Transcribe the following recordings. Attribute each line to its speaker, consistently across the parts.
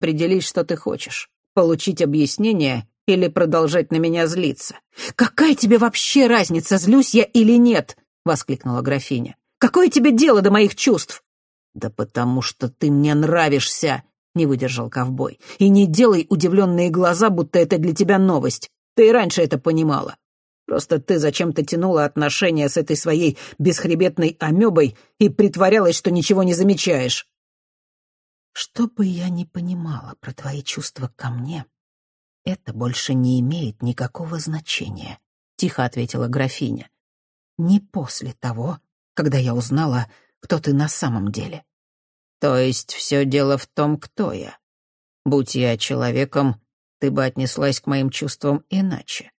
Speaker 1: Определись, что ты хочешь. Получить объяснение или продолжать на меня злиться. «Какая тебе вообще разница, злюсь я или нет?» — воскликнула графиня. «Какое тебе дело до моих чувств?» «Да потому что ты мне нравишься», — не выдержал ковбой. «И не делай удивленные глаза, будто это для тебя новость. Ты и раньше это понимала. Просто ты зачем-то тянула отношения с этой своей бесхребетной амебой и притворялась, что ничего не замечаешь». «Что бы я ни понимала про твои чувства ко мне, это больше не имеет никакого значения», — тихо ответила графиня. «Не после того, когда я узнала, кто ты на самом деле». «То есть все дело в том, кто я? Будь я человеком, ты бы отнеслась к моим чувствам иначе.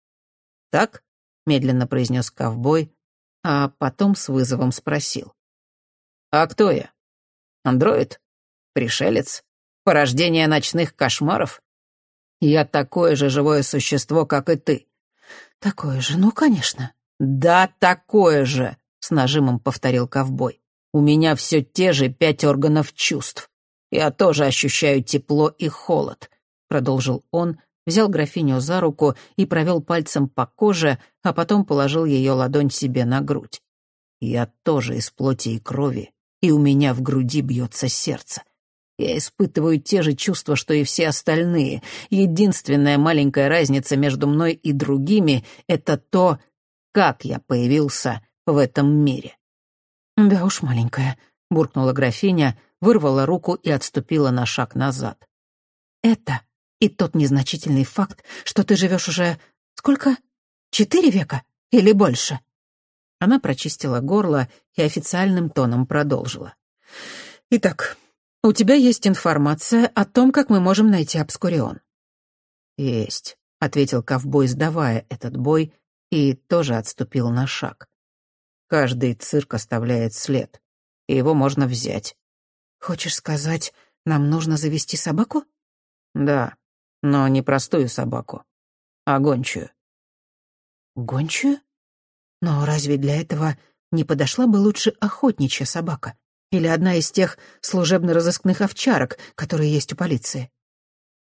Speaker 1: Так?» — медленно произнес ковбой, а потом с вызовом спросил. «А кто я? Андроид? Пришелец? Порождение ночных кошмаров? Я такое же живое существо, как и ты». «Такое же, ну, конечно». «Да, такое же», — с нажимом повторил ковбой. «У меня все те же пять органов чувств. Я тоже ощущаю тепло и холод», — продолжил он, взял графиню за руку и провел пальцем по коже, а потом положил ее ладонь себе на грудь. «Я тоже из плоти и крови, и у меня в груди бьется сердце. Я испытываю те же чувства, что и все остальные. Единственная маленькая разница между мной и другими — это то, как я появился в этом мире». «Да уж, маленькая», — буркнула графиня, вырвала руку и отступила на шаг назад. «Это и тот незначительный факт, что ты живешь уже... Сколько? Четыре века? Или больше?» Она прочистила горло и официальным тоном продолжила. «Итак, у тебя есть информация о том, как мы можем найти Обскурион?» «Есть», — ответил ковбой, сдавая этот бой, и тоже отступил на шаг. «Каждый цирк оставляет след, и его можно взять». «Хочешь сказать, нам нужно завести собаку?» «Да, но не простую собаку, а гончую». «Гончую? Но разве для этого не подошла бы лучше охотничья собака? Или одна из тех служебно-розыскных овчарок, которые есть у полиции?»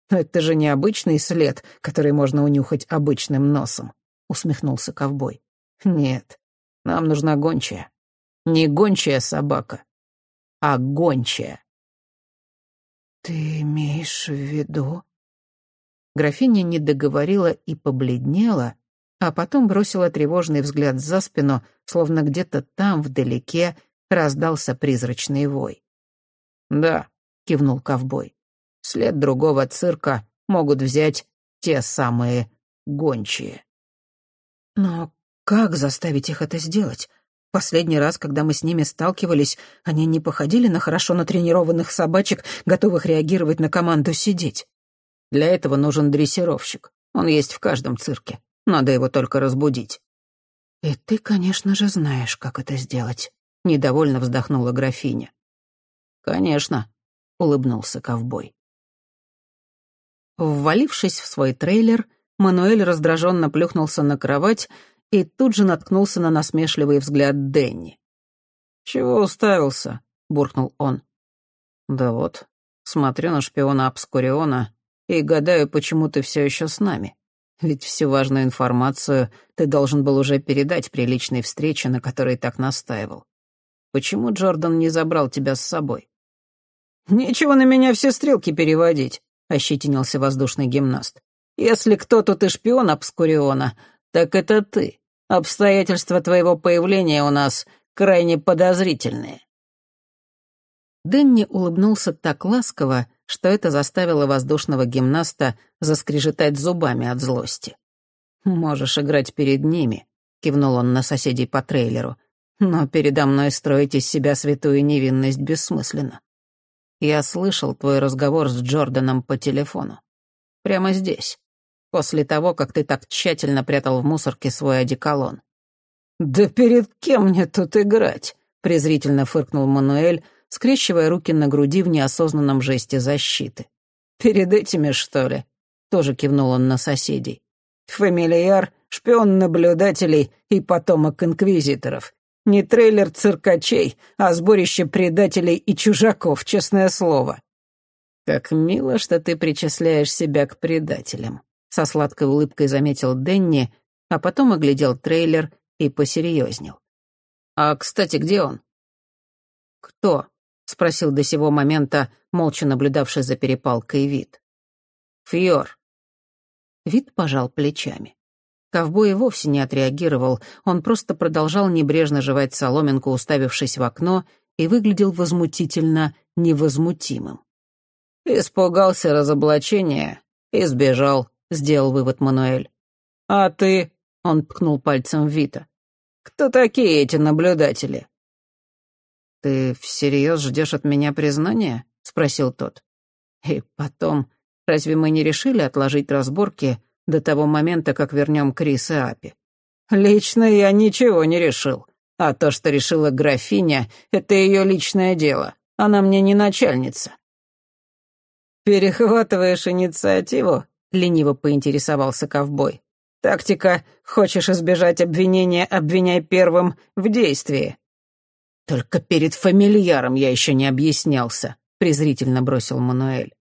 Speaker 1: «Но это же не обычный след, который можно унюхать обычным носом», — усмехнулся ковбой. «Нет, нам нужна гончая. Не гончая собака, а гончая». «Ты имеешь в виду?» Графиня не договорила и побледнела, а потом бросила тревожный взгляд за спину, словно где-то там, вдалеке, раздался призрачный вой. «Да», — кивнул ковбой, — «след другого цирка могут взять те самые гончие». «Но как заставить их это сделать? Последний раз, когда мы с ними сталкивались, они не походили на хорошо натренированных собачек, готовых реагировать на команду сидеть. Для этого нужен дрессировщик. Он есть в каждом цирке. Надо его только разбудить». «И ты, конечно же, знаешь, как это сделать», — недовольно вздохнула графиня. «Конечно», — улыбнулся ковбой. Ввалившись в свой трейлер, Мануэль раздраженно плюхнулся на кровать и тут же наткнулся на насмешливый взгляд Дэнни. «Чего уставился?» — буркнул он. «Да вот, смотрю на шпиона Обскуриона и гадаю, почему ты все еще с нами. Ведь всю важную информацию ты должен был уже передать при личной встрече, на которой так настаивал. Почему Джордан не забрал тебя с собой?» «Нечего на меня все стрелки переводить», — ощетинился воздушный гимнаст. «Если кто тут и шпион Обскуриона, так это ты. Обстоятельства твоего появления у нас крайне подозрительные». Дэнни улыбнулся так ласково, что это заставило воздушного гимнаста заскрежетать зубами от злости. «Можешь играть перед ними», — кивнул он на соседей по трейлеру, «но передо мной строить из себя святую невинность бессмысленно. Я слышал твой разговор с Джорданом по телефону. Прямо здесь, после того, как ты так тщательно прятал в мусорке свой одеколон». «Да перед кем мне тут играть?» — презрительно фыркнул Мануэль, скрещивая руки на груди в неосознанном жесте защиты. «Перед этими, что ли?» — тоже кивнул он на соседей. «Фамильяр, шпион наблюдателей и потомок инквизиторов. Не трейлер циркачей, а сборище предателей и чужаков, честное слово». «Как мило, что ты причисляешь себя к предателям», — со сладкой улыбкой заметил Денни, а потом оглядел трейлер и посерьезнел. «А, кстати, где он?» «Кто?» — спросил до сего момента молча наблюдавший за перепалкой вид. «Фьор». Вид пожал плечами. Ковбой вовсе не отреагировал, он просто продолжал небрежно жевать соломинку, уставившись в окно, и выглядел возмутительно невозмутимым. «Испугался разоблачения и сбежал», — сделал вывод Мануэль. «А ты?» — он ткнул пальцем в Вита. «Кто такие эти наблюдатели?» «Ты всерьез ждешь от меня признания?» — спросил тот. «И потом, разве мы не решили отложить разборки до того момента, как вернем Крис и Апи?» «Лично я ничего не решил. А то, что решила графиня, это ее личное дело. Она мне не начальница. «Перехватываешь инициативу?» — лениво поинтересовался ковбой. «Тактика «хочешь избежать обвинения, обвиняй первым» в действии». «Только перед фамильяром я еще не объяснялся», — презрительно бросил Мануэль.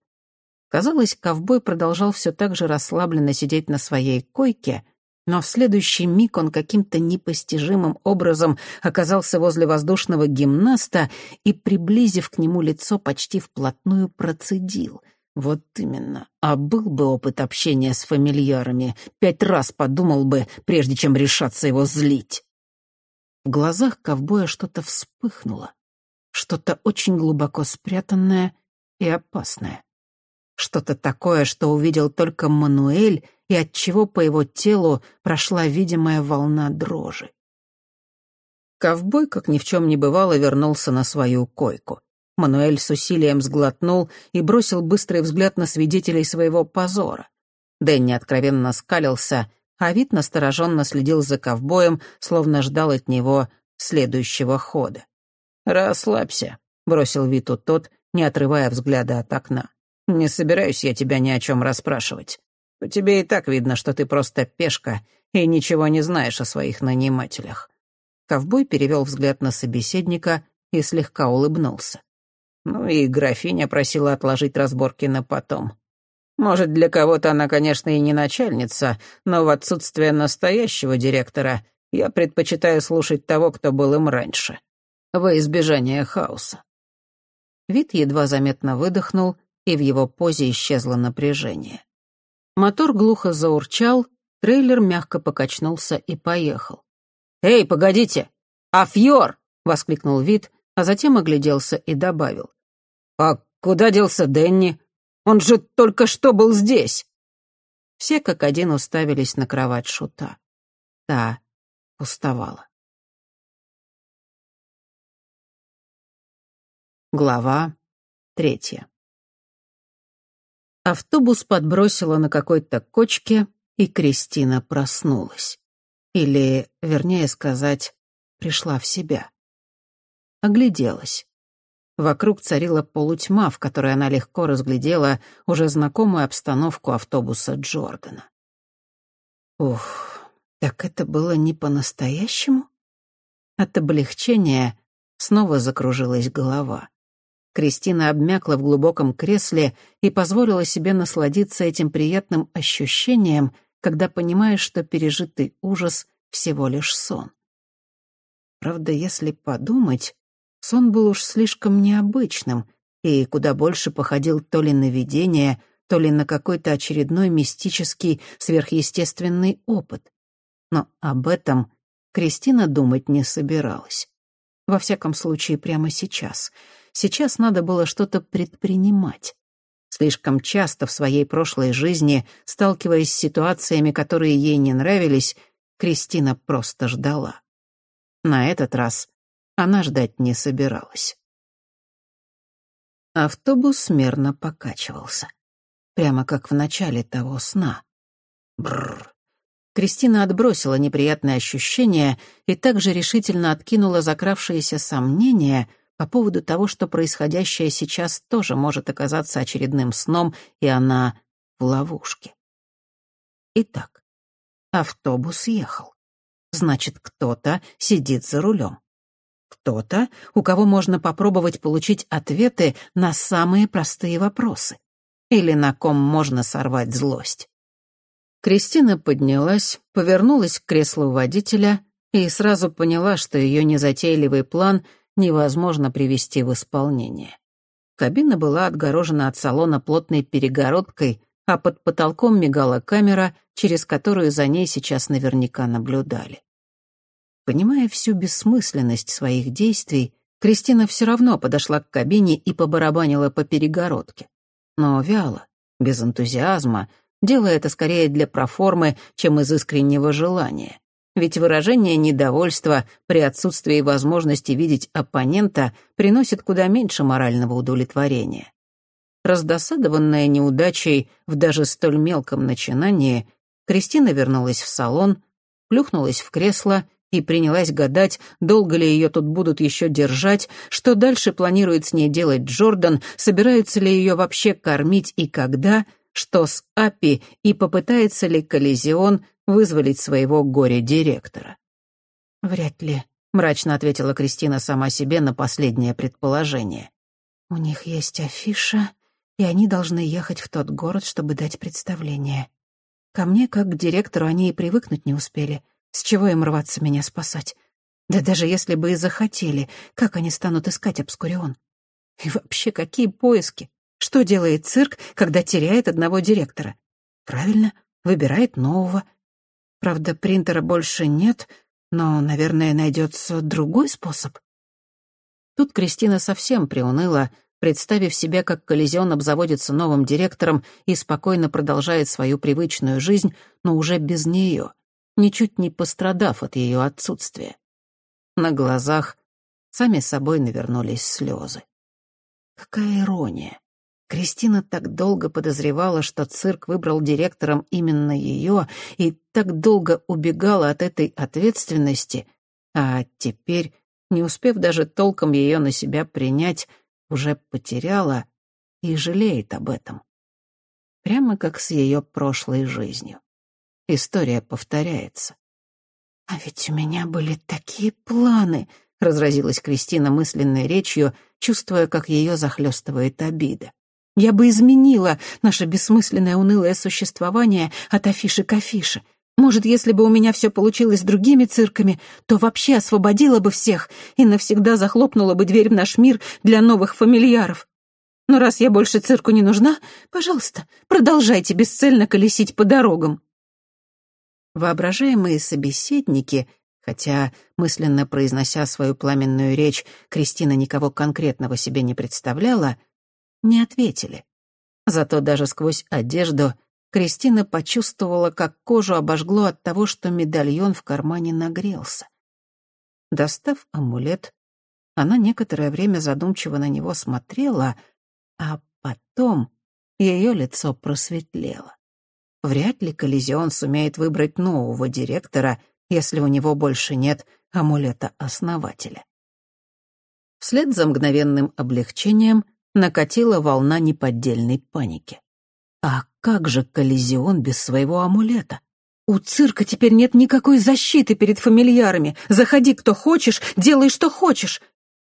Speaker 1: Казалось, ковбой продолжал все так же расслабленно сидеть на своей койке, но в следующий миг он каким-то непостижимым образом оказался возле воздушного гимнаста и, приблизив к нему лицо, почти вплотную процедил — вот именно. А был бы опыт общения с фамильярами, пять раз подумал бы, прежде чем решаться его злить. В глазах ковбоя что-то вспыхнуло. Что-то очень глубоко спрятанное и опасное. Что-то такое, что увидел только Мануэль, и от чего по его телу прошла видимая волна дрожи. Ковбой, как ни в чем не бывало, вернулся на свою койку. Мануэль с усилием сглотнул и бросил быстрый взгляд на свидетелей своего позора. Дэнни откровенно скалился, а вид настороженно следил за ковбоем, словно ждал от него следующего хода. «Расслабься», — бросил Виту тот, не отрывая взгляда от окна. «Не собираюсь я тебя ни о чем расспрашивать. По тебе и так видно, что ты просто пешка и ничего не знаешь о своих нанимателях». Ковбой перевел взгляд на собеседника и слегка улыбнулся. Ну и графиня просила отложить разборки на потом. Может, для кого-то она, конечно, и не начальница, но в отсутствие настоящего директора я предпочитаю слушать того, кто был им раньше. Во избежание хаоса. Вид едва заметно выдохнул, и в его позе исчезло напряжение. Мотор глухо заурчал, трейлер мягко покачнулся и поехал. «Эй, погодите! Афьор!» — воскликнул Вид, а затем огляделся и добавил. «А куда делся Дэнни? Он же только что был здесь!» Все как один уставились на кровать шута. Та уставала. Глава третья. Автобус подбросило на какой-то кочке, и Кристина проснулась. Или, вернее сказать, пришла в себя. Огляделась. Вокруг царила полутьма, в которой она легко разглядела уже знакомую обстановку автобуса Джордана. Ух, так это было не по-настоящему? От облегчения снова закружилась голова. Кристина обмякла в глубоком кресле и позволила себе насладиться этим приятным ощущением, когда понимаешь, что пережитый ужас — всего лишь сон. Правда, если подумать, Сон был уж слишком необычным и куда больше походил то ли на видение, то ли на какой-то очередной мистический сверхъестественный опыт. Но об этом Кристина думать не собиралась. Во всяком случае, прямо сейчас. Сейчас надо было что-то предпринимать. Слишком часто в своей прошлой жизни, сталкиваясь с ситуациями, которые ей не нравились, Кристина просто ждала. На этот раз она ждать не собиралась. Автобус мерно покачивался. Прямо как в начале того сна. Бррр. Кристина отбросила неприятное ощущение и также решительно откинула закравшиеся сомнения по поводу того, что происходящее сейчас тоже может оказаться очередным сном, и она в ловушке. Итак, автобус ехал. Значит, кто-то сидит за рулем. кто-то, у кого можно попробовать получить ответы на самые простые вопросы. Или на ком можно сорвать злость. Кристина поднялась, повернулась к креслу водителя и сразу поняла, что ее незатейливый план невозможно привести в исполнение. Кабина была отгорожена от салона плотной перегородкой, а под потолком мигала камера, через которую за ней сейчас наверняка наблюдали. Понимая всю бессмысленность своих действий, Кристина все равно подошла к кабине и побарабанила по перегородке. Но вяло, без энтузиазма, делая это скорее для проформы, чем из искреннего желания. Ведь выражение недовольства при отсутствии возможности видеть оппонента приносит куда меньше морального удовлетворения. Раздосадованная неудачей в даже столь мелком начинании, Кристина вернулась в салон, плюхнулась в кресло и принялась гадать, долго ли ее тут будут еще держать, что дальше планирует с ней делать Джордан, собираются ли ее вообще кормить и когда, что с Апи и попытается ли Коллизион вызволить своего горе-директора. «Вряд ли», — мрачно ответила Кристина сама себе на последнее предположение. «У них есть афиша, и они должны ехать в тот город, чтобы дать представление. Ко мне, как к директору, они и привыкнуть не успели. С чего им рваться меня спасать? Да даже если бы и захотели, как они станут искать Обскурион? И вообще, какие поиски? Что делает цирк, когда теряет одного директора? Правильно, выбирает нового. Правда, принтера больше нет, но, наверное, найдется другой способ. Тут Кристина совсем приуныла, представив себе, как коллизион обзаводится новым директором и спокойно продолжает свою привычную жизнь, но уже без нее, ничуть не пострадав от ее отсутствия. На глазах сами собой навернулись слезы. Какая ирония! Кристина так долго подозревала, что цирк выбрал директором именно ее, и так долго убегала от этой ответственности, а теперь, не успев даже толком ее на себя принять, уже потеряла и жалеет об этом. Прямо как с ее прошлой жизнью. История повторяется. «А ведь у меня были такие планы», — разразилась Кристина мысленной речью, чувствуя, как ее захлестывает обида. Я бы изменила наше бессмысленное унылое существование от афиши к афише. Может, если бы у меня все получилось с другими цирками, то вообще освободила бы всех и навсегда захлопнула бы дверь в наш мир для новых фамильяров. Но раз я больше цирку не нужна, пожалуйста, продолжайте бесцельно колесить по дорогам. Воображаемые собеседники, хотя, мысленно произнося свою пламенную речь, Кристина никого конкретного себе не представляла, — не ответили. Зато даже сквозь одежду Кристина почувствовала, как кожу обожгло от того, что медальон в кармане нагрелся. Достав амулет, она некоторое время задумчиво на него смотрела, а потом ее лицо просветлело. Вряд ли Коллизион сумеет выбрать нового директора, если у него больше нет амулета основателя. Вслед за мгновенным облегчением накатила волна неподдельной паники. А как же коллизион без своего амулета? У цирка теперь нет никакой защиты перед фамильярами. Заходи, кто хочешь, делай, что хочешь.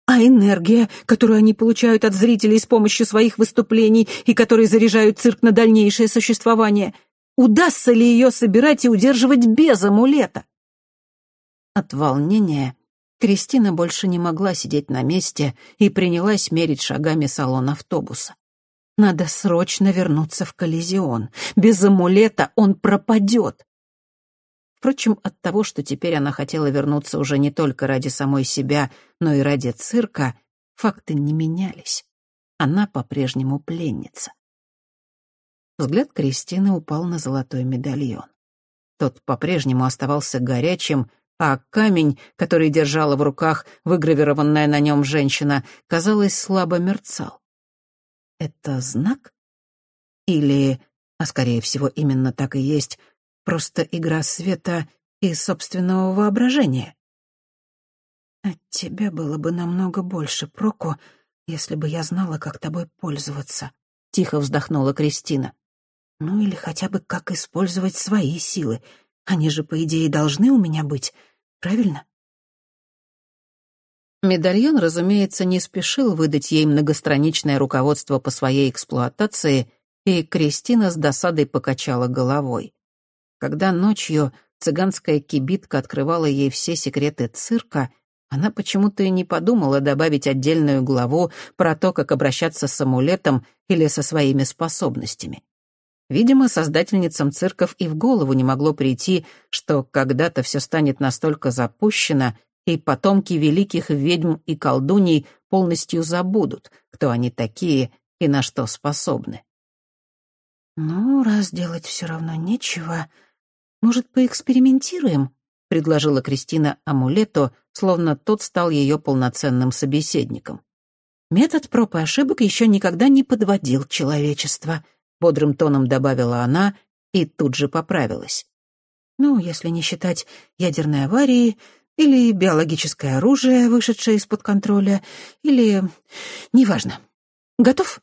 Speaker 1: А энергия, которую они получают от зрителей с помощью своих выступлений и которые заряжают цирк на дальнейшее существование, удастся ли ее собирать и удерживать без амулета? От волнения Кристина больше не могла сидеть на месте и принялась мерить шагами салон автобуса. Надо срочно вернуться в коллизион. Без амулета он пропадет. Впрочем, от того, что теперь она хотела вернуться уже не только ради самой себя, но и ради цирка, факты не менялись. Она по-прежнему пленница. Взгляд Кристины упал на золотой медальон. Тот по-прежнему оставался горячим, а камень, который держала в руках выгравированная на нем женщина, казалось, слабо мерцал. Это знак? Или, а скорее всего именно так и есть, просто игра света и собственного воображения? От тебя было бы намного больше проку, если бы я знала, как тобой пользоваться, — тихо вздохнула Кристина. Ну или хотя бы как использовать свои силы — они же, по идее, должны у меня быть, правильно? Медальон, разумеется, не спешил выдать ей многостраничное руководство по своей эксплуатации, и Кристина с досадой покачала головой. Когда ночью цыганская кибитка открывала ей все секреты цирка, она почему-то и не подумала добавить отдельную главу про то, как обращаться с амулетом или со своими способностями. Видимо, создательницам цирков и в голову не могло прийти, что когда-то все станет настолько запущено, и потомки великих ведьм и колдуней полностью забудут, кто они такие и на что способны.
Speaker 2: «Ну, раз делать все равно нечего, может, поэкспериментируем?» — предложила Кристина амулету, словно тот стал ее полноценным собеседником. «Метод проб и ошибок еще никогда не подводил человечество», — бодрым тоном добавила она и тут же поправилась. «Ну, если не считать ядерной аварии, или биологическое оружие, вышедшее из-под контроля, или... неважно. Готов?»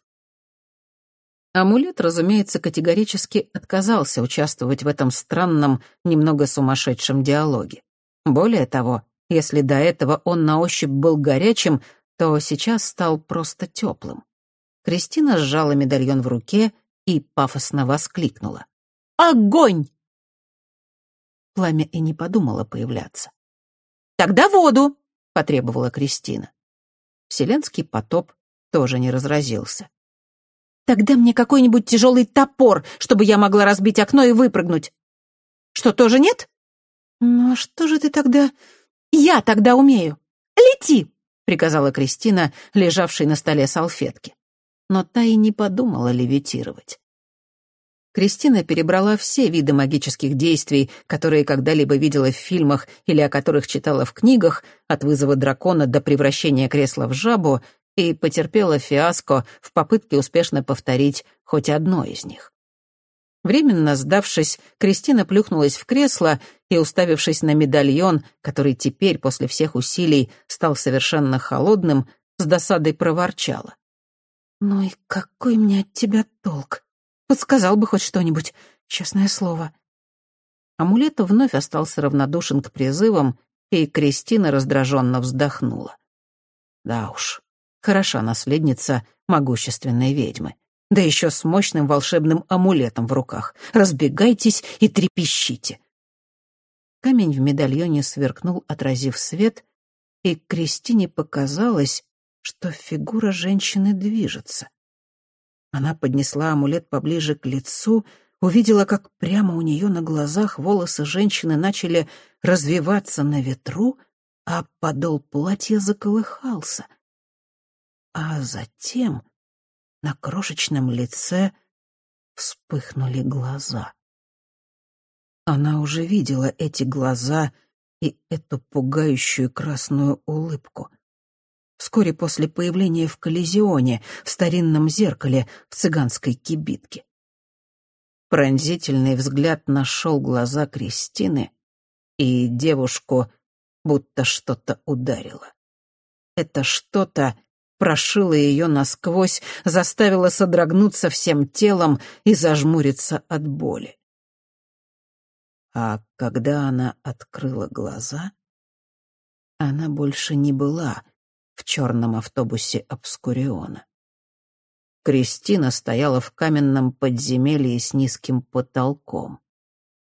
Speaker 1: Амулет, разумеется, категорически отказался участвовать в этом странном, немного сумасшедшем диалоге. Более того, если до этого он на ощупь был горячим, то сейчас стал просто теплым. Кристина сжала медальон в руке и пафосно воскликнула.
Speaker 2: «Огонь!»
Speaker 1: Пламя и не подумало появляться.
Speaker 2: «Тогда воду!»
Speaker 1: — потребовала Кристина. Вселенский потоп тоже не разразился.
Speaker 2: «Тогда мне какой-нибудь тяжелый топор, чтобы я могла разбить окно и выпрыгнуть. Что, тоже нет?» «Ну а что же ты тогда...» «Я тогда умею. Лети!» — приказала Кристина, лежавшей на столе салфетки.
Speaker 1: Но та и не подумала левитировать. Кристина перебрала все виды магических действий, которые когда-либо видела в фильмах или о которых читала в книгах, от вызова дракона до превращения кресла в жабу, и потерпела фиаско в попытке успешно повторить хоть одно из них. Временно сдавшись, Кристина плюхнулась в кресло и, уставившись на медальон, который теперь, после всех усилий, стал совершенно холодным, с досадой проворчала.
Speaker 2: «Ну и какой мне от тебя толк? Подсказал бы хоть что-нибудь, честное слово».
Speaker 1: Амулет вновь остался равнодушен к призывам, и Кристина раздраженно вздохнула. Да уж, хороша наследница могущественной ведьмы. Да еще с мощным волшебным амулетом в руках. Разбегайтесь и трепещите. Камень в медальоне сверкнул, отразив свет, и Кристине показалось, что фигура женщины движется. Она поднесла амулет поближе к лицу, увидела, как прямо у нее на глазах волосы женщины начали развиваться на ветру, а подол платья заколыхался. А затем на крошечном лице вспыхнули глаза. Она уже видела эти глаза и эту пугающую красную улыбку — вскоре после появления в Коллизионе, в старинном зеркале, в цыганской кибитке. Пронзительный взгляд нашел глаза Кристины, и девушку будто что-то ударило. Это что-то прошило ее насквозь, заставило содрогнуться всем телом и зажмуриться от боли. А когда она открыла глаза, она больше не была в черном автобусе Обскуриона. Кристина стояла в каменном подземелье с низким потолком.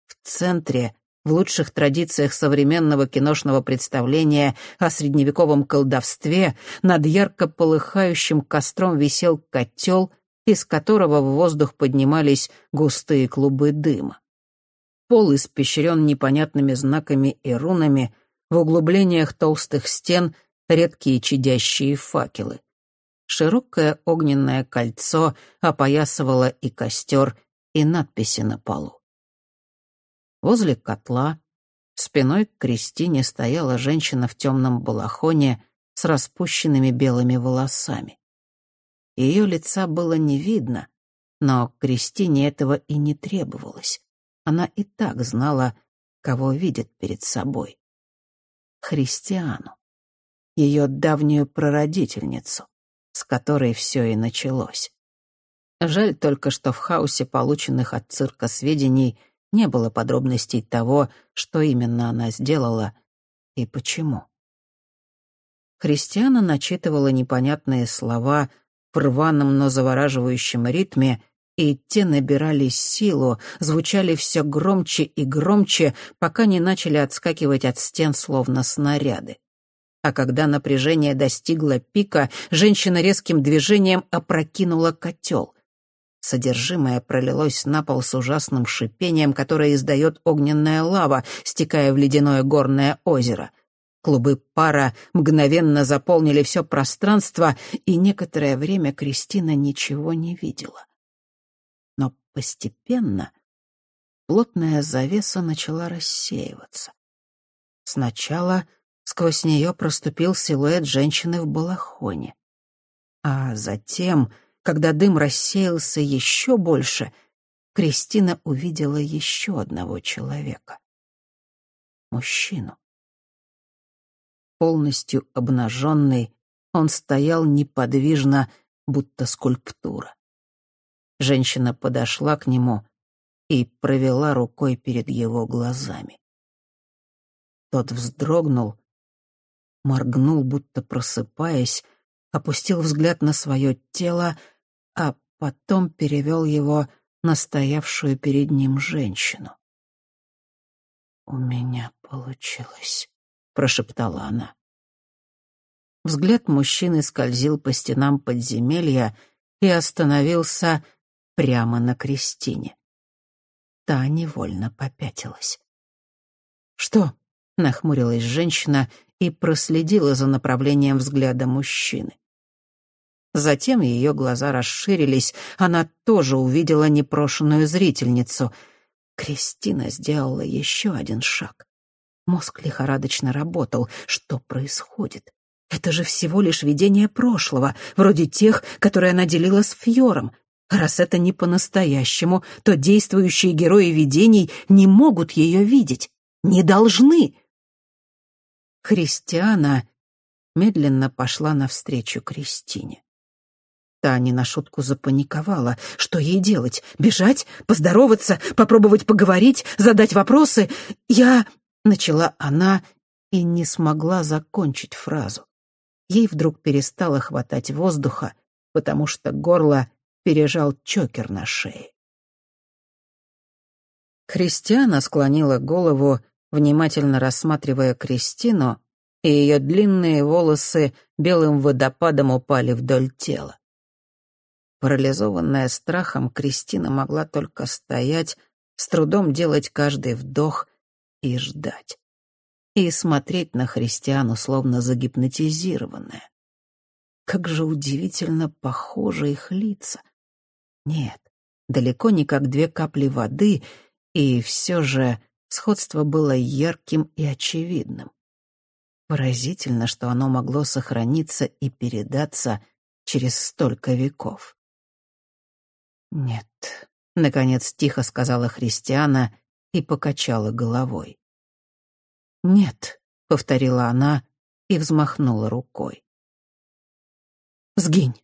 Speaker 1: В центре, в лучших традициях современного киношного представления о средневековом колдовстве, над ярко полыхающим костром висел котел, из которого в воздух поднимались густые клубы дыма. Пол испещрен непонятными знаками и рунами, в углублениях толстых стен редкие чадящие факелы. Широкое огненное кольцо опоясывало и костер, и надписи на полу. Возле котла спиной к Кристине стояла женщина в темном балахоне с распущенными белыми волосами. Ее лица было не видно, но Кристине этого и не требовалось. Она и так знала, кого видит перед собой. Христиану ее давнюю прародительницу, с которой все и началось. Жаль только, что в хаосе полученных от цирка сведений не было подробностей того, что именно она сделала и почему.
Speaker 2: Христиана начитывала непонятные слова в рваном, но завораживающем ритме, и те набирали силу, звучали все громче и громче, пока не начали отскакивать от стен, словно снаряды. А когда напряжение достигло пика, женщина резким движением опрокинула котел. Содержимое пролилось на пол с ужасным шипением, которое издает огненная лава, стекая в ледяное горное озеро — Клубы пара мгновенно заполнили все пространство, и некоторое время Кристина ничего не видела. Но постепенно плотная завеса начала рассеиваться. Сначала сквозь нее проступил силуэт женщины в балахоне. А затем, когда дым рассеялся еще больше, Кристина увидела еще одного человека. Мужчину. Полностью обнаженный, он стоял неподвижно, будто скульптура. Женщина подошла к нему и провела рукой перед его глазами. Тот вздрогнул, моргнул, будто просыпаясь, опустил взгляд на свое тело, а потом перевел его на стоявшую перед ним женщину. «У меня получилось», — прошептала она. Взгляд мужчины скользил по стенам подземелья и остановился прямо на Кристине. Та невольно попятилась. «Что?» — нахмурилась женщина и проследила за направлением взгляда мужчины. Затем ее глаза расширились, она тоже увидела непрошенную зрительницу. Кристина сделала еще один шаг. Мозг лихорадочно работал. Что происходит? Это же всего лишь видение прошлого, вроде тех, которые она делила с Фьором. Раз это не по-настоящему, то действующие герои видений не могут ее видеть. Не должны. Христиана медленно пошла навстречу Кристине. Та не на шутку запаниковала. Что ей делать? Бежать? Поздороваться? Попробовать поговорить? Задать вопросы? Я... Начала она и не смогла закончить фразу. Ей вдруг перестало хватать воздуха, потому что горло пережал чокер на шее. Христиана склонила голову, внимательно рассматривая Кристину, и ее длинные волосы белым водопадом упали вдоль тела. Парализованная страхом, Кристина могла только стоять, с трудом делать каждый вдох и ждать. И смотреть на христиану, словно загипнотизированная. Как же удивительно похожи их лица. Нет, далеко не как две капли воды, и все же сходство было ярким и очевидным. Поразительно, что оно могло сохраниться и передаться через столько веков. «Нет», — наконец тихо сказала Христиана и покачала головой. «Нет», — повторила она и взмахнула рукой. «Сгинь».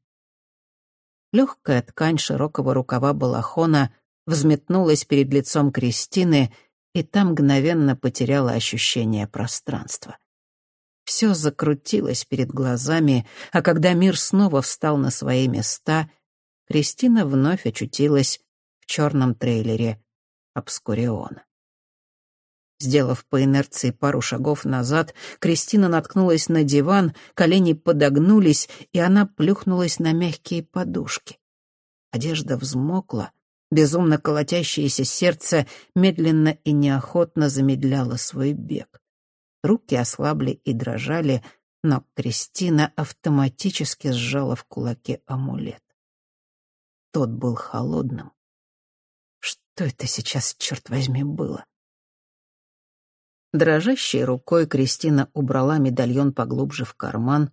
Speaker 2: Легкая ткань широкого рукава балахона взметнулась перед лицом Кристины, и там мгновенно потеряла ощущение пространства. Все закрутилось перед глазами, а когда мир снова встал на свои места, Кристина вновь очутилась в черном трейлере Обскуриона. Сделав по инерции пару шагов назад, Кристина наткнулась на диван, колени подогнулись, и она плюхнулась на мягкие подушки. Одежда взмокла, безумно колотящееся сердце медленно и неохотно замедляло свой бег. Руки ослабли и дрожали, но Кристина автоматически сжала в кулаке амулет. Тот был холодным. Что это сейчас, черт возьми, было? Дрожащей рукой Кристина убрала медальон поглубже в карман,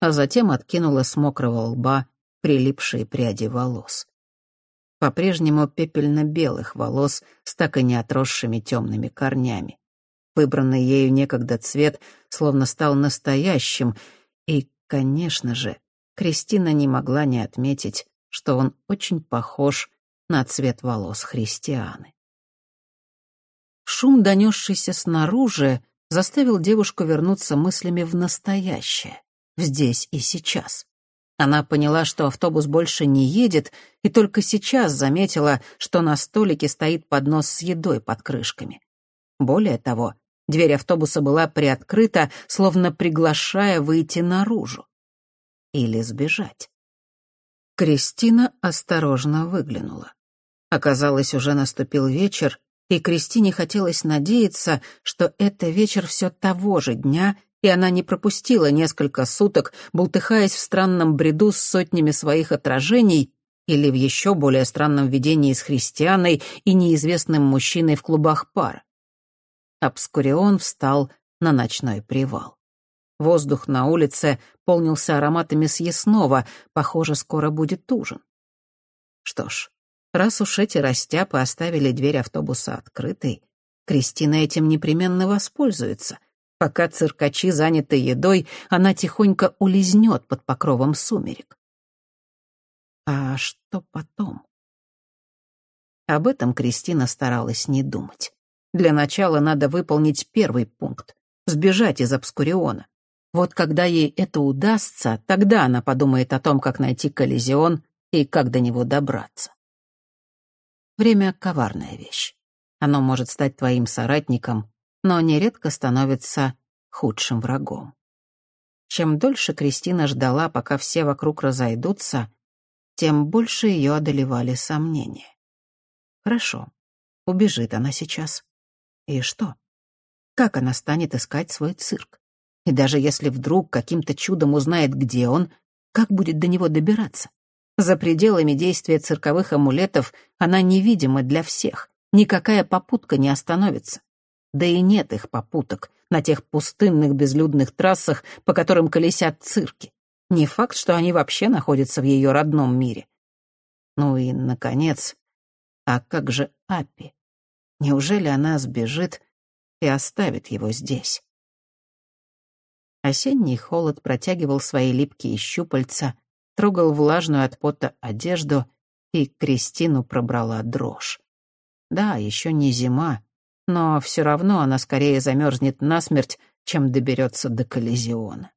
Speaker 2: а затем откинула с мокрого лба прилипшие пряди волос. По-прежнему пепельно-белых волос с так и не отросшими темными корнями. Выбранный ею некогда цвет словно стал настоящим, и, конечно же, Кристина не могла не отметить, что он очень похож на цвет волос христианы. Шум, донесшийся снаружи, заставил девушку вернуться мыслями в настоящее. здесь и сейчас. Она поняла, что автобус больше не едет, и только сейчас заметила, что на столике стоит поднос с едой под крышками. Более того, дверь автобуса была приоткрыта, словно приглашая выйти наружу. Или сбежать. Кристина осторожно выглянула. Оказалось, уже наступил вечер, и Кристине хотелось надеяться, что это вечер все того же дня, и она не пропустила несколько суток, бултыхаясь в странном бреду с сотнями своих отражений или в еще более странном видении с христианой и неизвестным мужчиной в клубах пар. Обскурион встал на ночной привал. Воздух на улице полнился ароматами съестного, похоже, скоро будет ужин. Что ж, раз уж эти растяпы оставили дверь автобуса открытой, Кристина этим непременно воспользуется — Пока циркачи заняты едой, она тихонько улизнет под покровом сумерек. А что потом? Об этом Кристина старалась не думать. Для начала надо выполнить первый пункт — сбежать из Обскуриона. Вот когда ей это удастся, тогда она подумает о том, как найти коллизион и как до него добраться. Время — коварная вещь. Оно может стать твоим соратником но нередко становится худшим врагом. Чем дольше Кристина ждала, пока все вокруг разойдутся, тем больше ее одолевали сомнения. Хорошо, убежит она сейчас. И что? Как она станет искать свой цирк? И даже если вдруг каким-то чудом узнает, где он, как будет до него добираться? За пределами действия цирковых амулетов она невидима для всех. Никакая попутка не остановится. Да и нет их попуток на тех пустынных безлюдных трассах, по которым колесят цирки. Не факт, что они вообще находятся в ее родном мире. Ну и, наконец, а как же Аппи? Неужели она сбежит и оставит его здесь? Осенний холод протягивал свои липкие щупальца, трогал влажную от пота одежду, и Кристину пробрала дрожь. Да, еще не зима, но все равно она скорее замерзнет насмерть, чем доберется до коллизиона.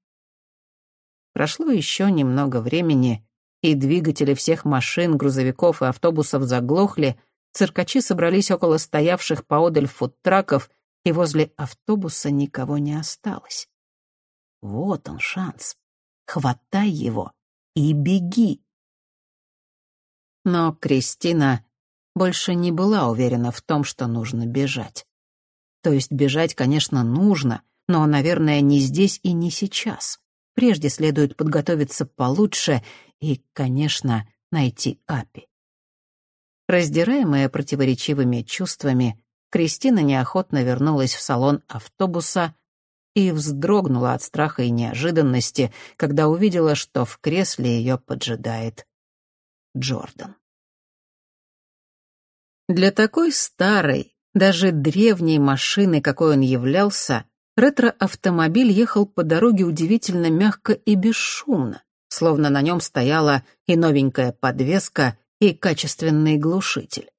Speaker 2: Прошло еще немного времени, и двигатели всех машин, грузовиков и автобусов заглохли, циркачи собрались около стоявших поодаль фудтраков, и возле автобуса никого не осталось. Вот он шанс. Хватай его и беги. Но Кристина больше не была уверена в том, что нужно бежать. То есть бежать, конечно, нужно, но, наверное, не здесь и не сейчас. Прежде следует подготовиться получше и, конечно, найти Апи. Раздираемая противоречивыми чувствами, Кристина неохотно вернулась в салон автобуса и вздрогнула от страха и неожиданности, когда увидела, что в кресле ее поджидает Джордан. Для такой старой, даже древней машины, какой он являлся, ретро-автомобиль ехал по дороге удивительно мягко и бесшумно, словно на нем стояла и новенькая подвеска, и качественный глушитель.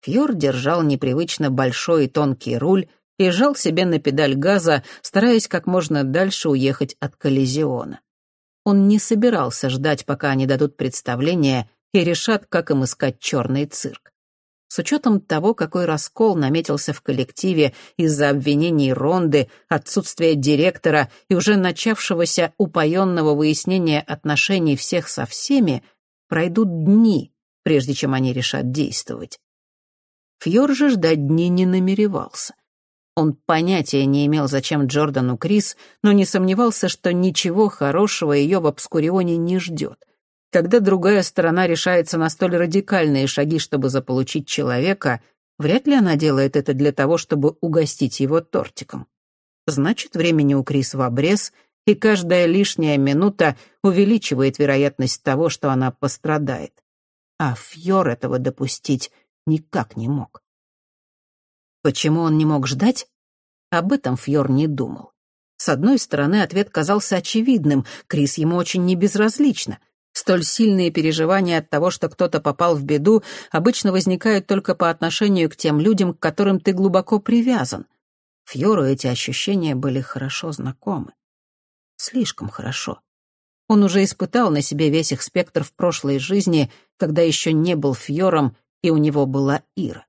Speaker 2: Фьор держал непривычно большой и тонкий руль и жал себе на педаль газа, стараясь как можно дальше уехать от коллизиона. Он не собирался ждать, пока они дадут представление и решат, как им искать черный цирк. С учетом того, какой раскол наметился в коллективе из-за обвинений Ронды, отсутствия директора и уже начавшегося упоенного выяснения отношений всех со всеми, пройдут дни, прежде чем они решат действовать. Фьор же ждать дни не намеревался. Он понятия не имел, зачем Джордану Крис, но не сомневался, что ничего хорошего ее в Обскурионе не ждет. Когда другая сторона решается на столь радикальные шаги, чтобы заполучить человека, вряд ли она делает это для того, чтобы угостить его тортиком. Значит, времени у Крис в обрез, и каждая лишняя минута увеличивает вероятность того, что она пострадает. А Фьор этого допустить никак не мог. Почему он не мог ждать? Об этом Фьор не думал. С одной стороны, ответ казался очевидным, Крис ему очень небезразлична — Столь сильные переживания от того, что кто-то попал в беду, обычно возникают только по отношению к тем людям, к которым ты глубоко привязан. Фьору эти ощущения были хорошо знакомы. Слишком хорошо. Он уже испытал на себе весь их спектр в прошлой жизни, когда еще не был Фьором, и у него была Ира.